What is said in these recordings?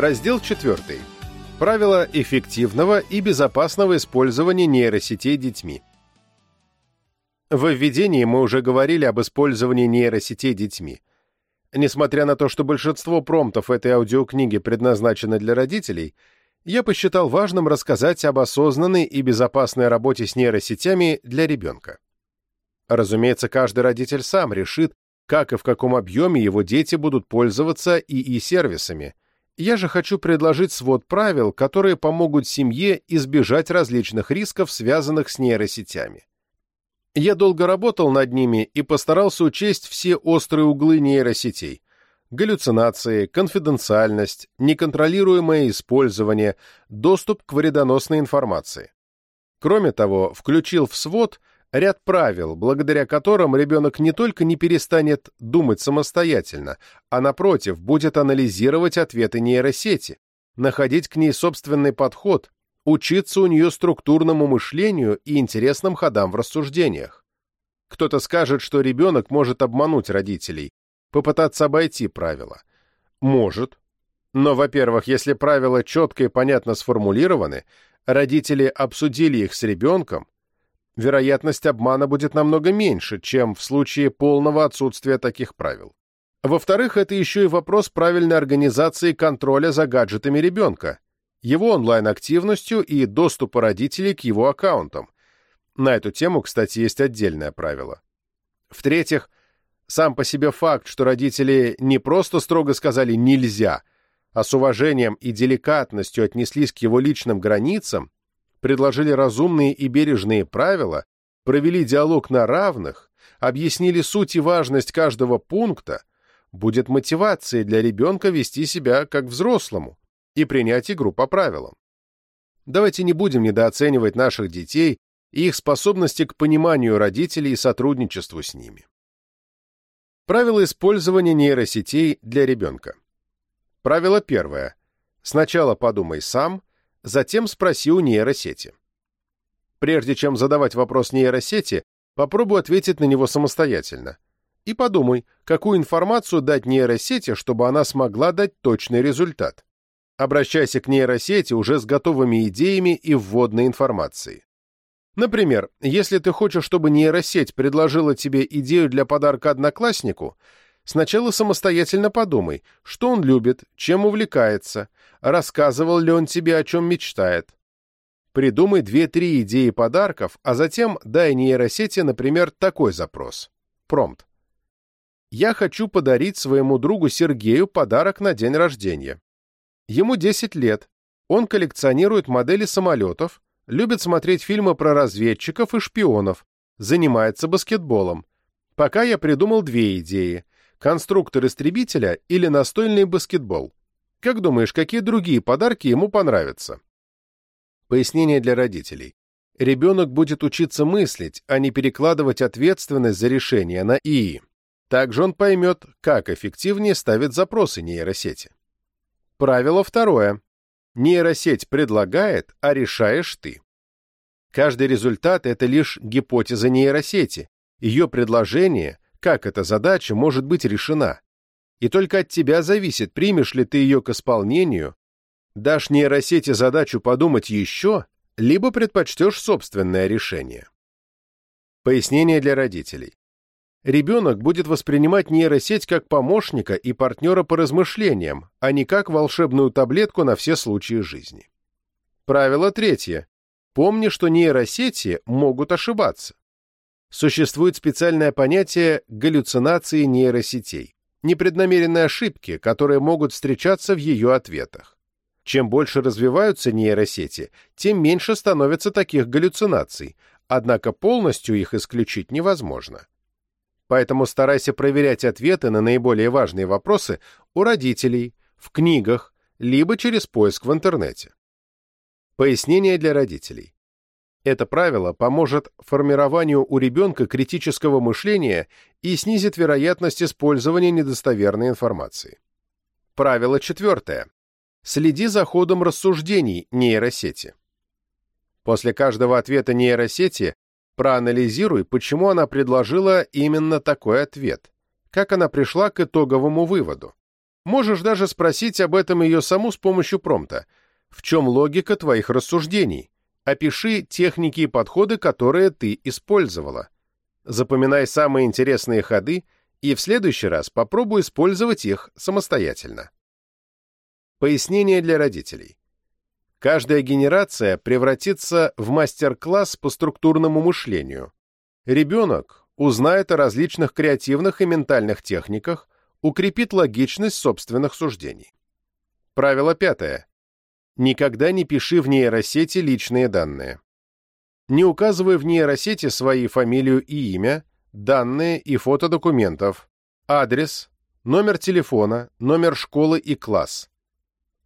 Раздел 4. Правила эффективного и безопасного использования нейросетей детьми. В введении мы уже говорили об использовании нейросетей детьми. Несмотря на то, что большинство промптов этой аудиокниги предназначены для родителей, я посчитал важным рассказать об осознанной и безопасной работе с нейросетями для ребенка. Разумеется, каждый родитель сам решит, как и в каком объеме его дети будут пользоваться ИИ-сервисами – я же хочу предложить свод правил, которые помогут семье избежать различных рисков, связанных с нейросетями. Я долго работал над ними и постарался учесть все острые углы нейросетей. Галлюцинации, конфиденциальность, неконтролируемое использование, доступ к вредоносной информации. Кроме того, включил в свод ряд правил, благодаря которым ребенок не только не перестанет думать самостоятельно, а, напротив, будет анализировать ответы нейросети, находить к ней собственный подход, учиться у нее структурному мышлению и интересным ходам в рассуждениях. Кто-то скажет, что ребенок может обмануть родителей, попытаться обойти правила. Может. Но, во-первых, если правила четко и понятно сформулированы, родители обсудили их с ребенком, вероятность обмана будет намного меньше, чем в случае полного отсутствия таких правил. Во-вторых, это еще и вопрос правильной организации контроля за гаджетами ребенка, его онлайн-активностью и доступа родителей к его аккаунтам. На эту тему, кстати, есть отдельное правило. В-третьих, сам по себе факт, что родители не просто строго сказали «нельзя», а с уважением и деликатностью отнеслись к его личным границам, предложили разумные и бережные правила, провели диалог на равных, объяснили суть и важность каждого пункта, будет мотивацией для ребенка вести себя как взрослому и принять игру по правилам. Давайте не будем недооценивать наших детей и их способности к пониманию родителей и сотрудничеству с ними. Правила использования нейросетей для ребенка. Правило первое. Сначала подумай сам, затем спроси у нейросети. Прежде чем задавать вопрос нейросети, попробуй ответить на него самостоятельно. И подумай, какую информацию дать нейросети, чтобы она смогла дать точный результат. Обращайся к нейросети уже с готовыми идеями и вводной информацией. Например, если ты хочешь, чтобы нейросеть предложила тебе идею для подарка однокласснику, Сначала самостоятельно подумай, что он любит, чем увлекается, рассказывал ли он тебе, о чем мечтает. Придумай две-три идеи подарков, а затем дай нейросети, например, такой запрос. Промпт. Я хочу подарить своему другу Сергею подарок на день рождения. Ему 10 лет. Он коллекционирует модели самолетов, любит смотреть фильмы про разведчиков и шпионов, занимается баскетболом. Пока я придумал две идеи конструктор истребителя или настольный баскетбол. Как думаешь, какие другие подарки ему понравятся? Пояснение для родителей. Ребенок будет учиться мыслить, а не перекладывать ответственность за решение на ИИ. Также он поймет, как эффективнее ставить запросы нейросети. Правило второе. Нейросеть предлагает, а решаешь ты. Каждый результат – это лишь гипотеза нейросети. Ее предложение как эта задача может быть решена. И только от тебя зависит, примешь ли ты ее к исполнению, дашь нейросети задачу подумать еще, либо предпочтешь собственное решение. Пояснение для родителей. Ребенок будет воспринимать нейросеть как помощника и партнера по размышлениям, а не как волшебную таблетку на все случаи жизни. Правило третье. Помни, что нейросети могут ошибаться. Существует специальное понятие галлюцинации нейросетей, непреднамеренные ошибки, которые могут встречаться в ее ответах. Чем больше развиваются нейросети, тем меньше становится таких галлюцинаций, однако полностью их исключить невозможно. Поэтому старайся проверять ответы на наиболее важные вопросы у родителей, в книгах, либо через поиск в интернете. Пояснение для родителей. Это правило поможет формированию у ребенка критического мышления и снизит вероятность использования недостоверной информации. Правило четвертое. Следи за ходом рассуждений нейросети. После каждого ответа нейросети проанализируй, почему она предложила именно такой ответ, как она пришла к итоговому выводу. Можешь даже спросить об этом ее саму с помощью промпта. В чем логика твоих рассуждений? Опиши техники и подходы, которые ты использовала. Запоминай самые интересные ходы и в следующий раз попробуй использовать их самостоятельно. Пояснение для родителей. Каждая генерация превратится в мастер-класс по структурному мышлению. Ребенок узнает о различных креативных и ментальных техниках, укрепит логичность собственных суждений. Правило пятое. Никогда не пиши в нейросети личные данные. Не указывай в нейросети свои фамилию и имя, данные и фото документов, адрес, номер телефона, номер школы и класс.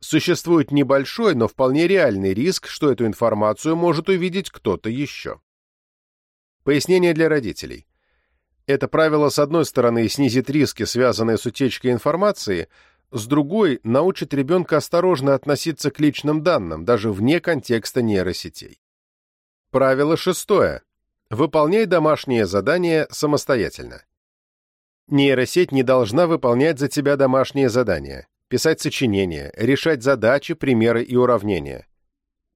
Существует небольшой, но вполне реальный риск, что эту информацию может увидеть кто-то еще. Пояснение для родителей. Это правило, с одной стороны, снизит риски, связанные с утечкой информации, с другой – научит ребенка осторожно относиться к личным данным, даже вне контекста нейросетей. Правило шестое. Выполняй домашнее задание самостоятельно. Нейросеть не должна выполнять за тебя домашние задания, писать сочинения, решать задачи, примеры и уравнения.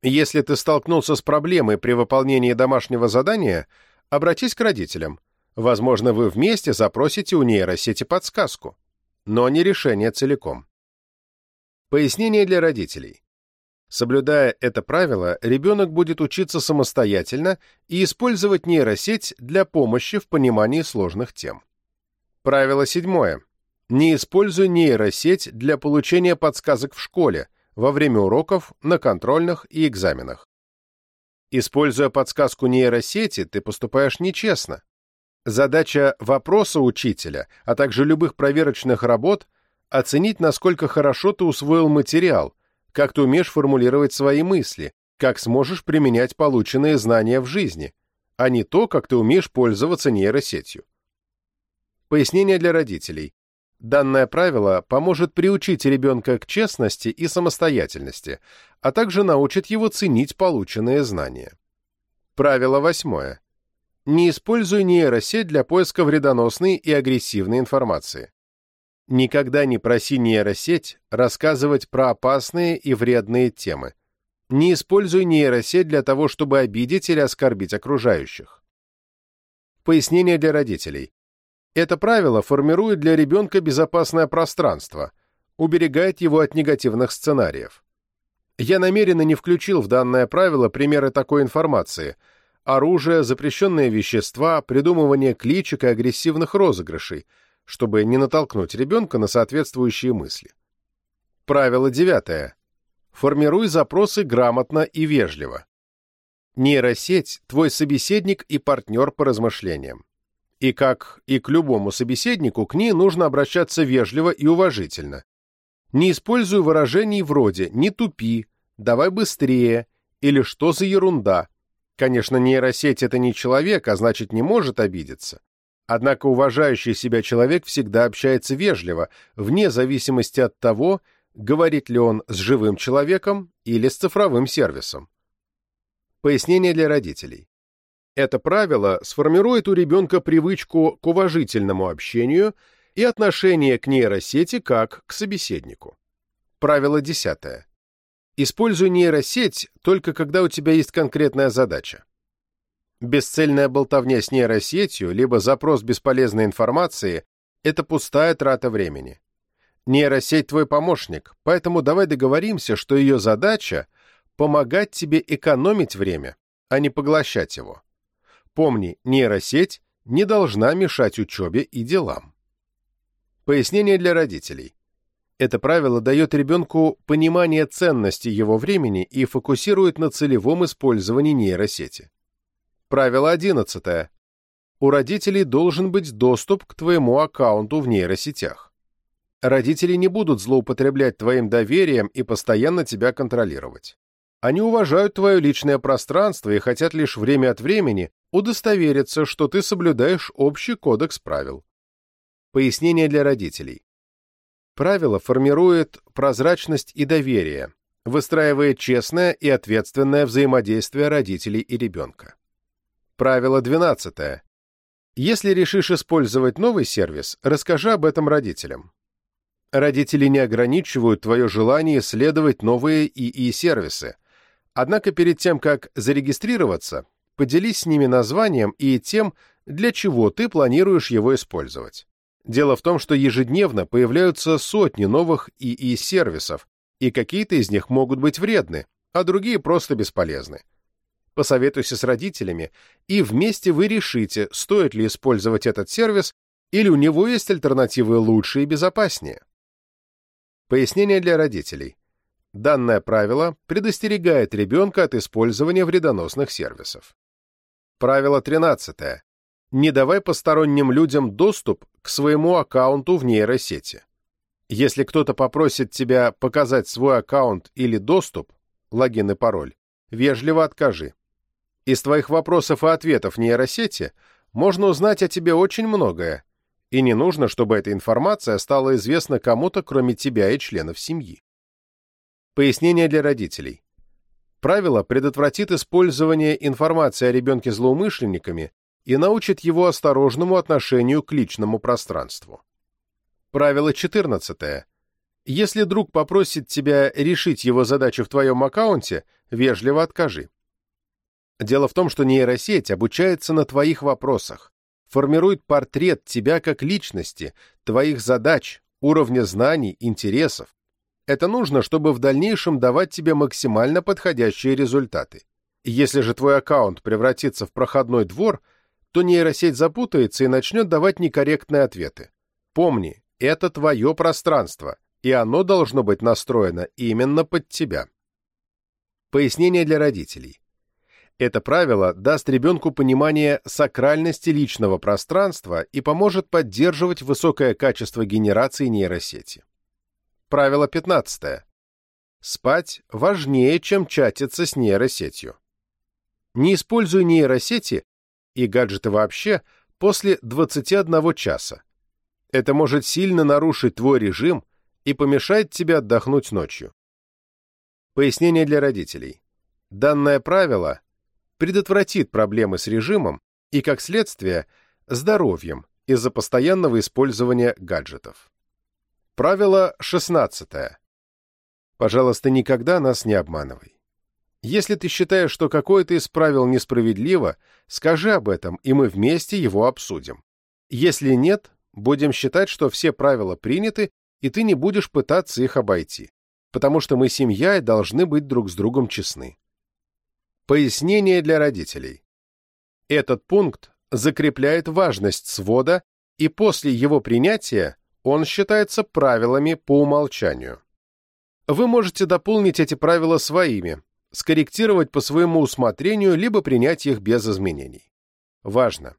Если ты столкнулся с проблемой при выполнении домашнего задания, обратись к родителям – Возможно, вы вместе запросите у нейросети подсказку, но не решение целиком. Пояснение для родителей. Соблюдая это правило, ребенок будет учиться самостоятельно и использовать нейросеть для помощи в понимании сложных тем. Правило седьмое. Не используй нейросеть для получения подсказок в школе, во время уроков, на контрольных и экзаменах. Используя подсказку нейросети, ты поступаешь нечестно. Задача вопроса учителя, а также любых проверочных работ – оценить, насколько хорошо ты усвоил материал, как ты умеешь формулировать свои мысли, как сможешь применять полученные знания в жизни, а не то, как ты умеешь пользоваться нейросетью. Пояснение для родителей. Данное правило поможет приучить ребенка к честности и самостоятельности, а также научит его ценить полученные знания. Правило восьмое. Не используй нейросеть для поиска вредоносной и агрессивной информации. Никогда не проси нейросеть рассказывать про опасные и вредные темы. Не используй нейросеть для того, чтобы обидеть или оскорбить окружающих. Пояснение для родителей. Это правило формирует для ребенка безопасное пространство, уберегает его от негативных сценариев. Я намеренно не включил в данное правило примеры такой информации – оружие, запрещенные вещества, придумывание кличек и агрессивных розыгрышей, чтобы не натолкнуть ребенка на соответствующие мысли. Правило девятое. Формируй запросы грамотно и вежливо. Нейросеть – твой собеседник и партнер по размышлениям. И как и к любому собеседнику, к ней нужно обращаться вежливо и уважительно. Не используй выражений вроде «не тупи», «давай быстрее» или «что за ерунда», Конечно, нейросеть — это не человек, а значит, не может обидеться. Однако уважающий себя человек всегда общается вежливо, вне зависимости от того, говорит ли он с живым человеком или с цифровым сервисом. Пояснение для родителей. Это правило сформирует у ребенка привычку к уважительному общению и отношение к нейросети как к собеседнику. Правило десятое. Используй нейросеть только когда у тебя есть конкретная задача. Бесцельная болтовня с нейросетью, либо запрос бесполезной информации – это пустая трата времени. Нейросеть твой помощник, поэтому давай договоримся, что ее задача – помогать тебе экономить время, а не поглощать его. Помни, нейросеть не должна мешать учебе и делам. Пояснение для родителей. Это правило дает ребенку понимание ценности его времени и фокусирует на целевом использовании нейросети. Правило 11. У родителей должен быть доступ к твоему аккаунту в нейросетях. Родители не будут злоупотреблять твоим доверием и постоянно тебя контролировать. Они уважают твое личное пространство и хотят лишь время от времени удостовериться, что ты соблюдаешь общий кодекс правил. Пояснение для родителей. Правило формирует прозрачность и доверие, выстраивая честное и ответственное взаимодействие родителей и ребенка. Правило 12. Если решишь использовать новый сервис, расскажи об этом родителям. Родители не ограничивают твое желание исследовать новые ИИ-сервисы. Однако перед тем, как зарегистрироваться, поделись с ними названием и тем, для чего ты планируешь его использовать. Дело в том, что ежедневно появляются сотни новых ИИ-сервисов, и какие-то из них могут быть вредны, а другие просто бесполезны. Посоветуйся с родителями, и вместе вы решите, стоит ли использовать этот сервис или у него есть альтернативы лучше и безопаснее. Пояснение для родителей. Данное правило предостерегает ребенка от использования вредоносных сервисов. Правило 13. Не давай посторонним людям доступ к своему аккаунту в нейросети. Если кто-то попросит тебя показать свой аккаунт или доступ, логин и пароль, вежливо откажи. Из твоих вопросов и ответов нейросети можно узнать о тебе очень многое, и не нужно, чтобы эта информация стала известна кому-то, кроме тебя и членов семьи. Пояснение для родителей. Правило предотвратит использование информации о ребенке злоумышленниками и научит его осторожному отношению к личному пространству. Правило 14. Если друг попросит тебя решить его задачу в твоем аккаунте, вежливо откажи. Дело в том, что нейросеть обучается на твоих вопросах, формирует портрет тебя как личности, твоих задач, уровня знаний, интересов. Это нужно, чтобы в дальнейшем давать тебе максимально подходящие результаты. Если же твой аккаунт превратится в проходной двор, то нейросеть запутается и начнет давать некорректные ответы. Помни, это твое пространство, и оно должно быть настроено именно под тебя. Пояснение для родителей. Это правило даст ребенку понимание сакральности личного пространства и поможет поддерживать высокое качество генерации нейросети. Правило 15. Спать важнее, чем чатиться с нейросетью. Не используй нейросети и гаджеты вообще после 21 часа. Это может сильно нарушить твой режим и помешает тебе отдохнуть ночью. Пояснение для родителей. Данное правило предотвратит проблемы с режимом и, как следствие, здоровьем из-за постоянного использования гаджетов. Правило 16. Пожалуйста, никогда нас не обманывай. Если ты считаешь, что какое-то из правил несправедливо, скажи об этом, и мы вместе его обсудим. Если нет, будем считать, что все правила приняты, и ты не будешь пытаться их обойти, потому что мы семья и должны быть друг с другом честны. Пояснение для родителей. Этот пункт закрепляет важность свода, и после его принятия он считается правилами по умолчанию. Вы можете дополнить эти правила своими, скорректировать по своему усмотрению, либо принять их без изменений. Важно!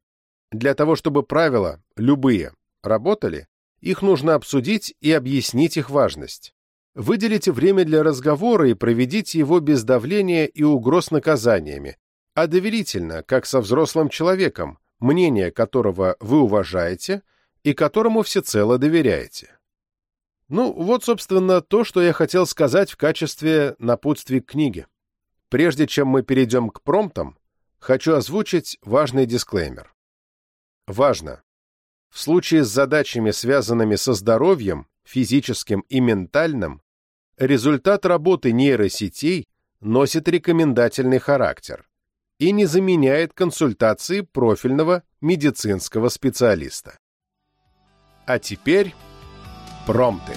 Для того, чтобы правила, любые, работали, их нужно обсудить и объяснить их важность. Выделите время для разговора и проведите его без давления и угроз наказаниями, а доверительно, как со взрослым человеком, мнение которого вы уважаете и которому всецело доверяете. Ну, вот, собственно, то, что я хотел сказать в качестве напутствия к книге. Прежде чем мы перейдем к промптам, хочу озвучить важный дисклеймер. Важно! В случае с задачами, связанными со здоровьем, физическим и ментальным, результат работы нейросетей носит рекомендательный характер и не заменяет консультации профильного медицинского специалиста. А теперь промты.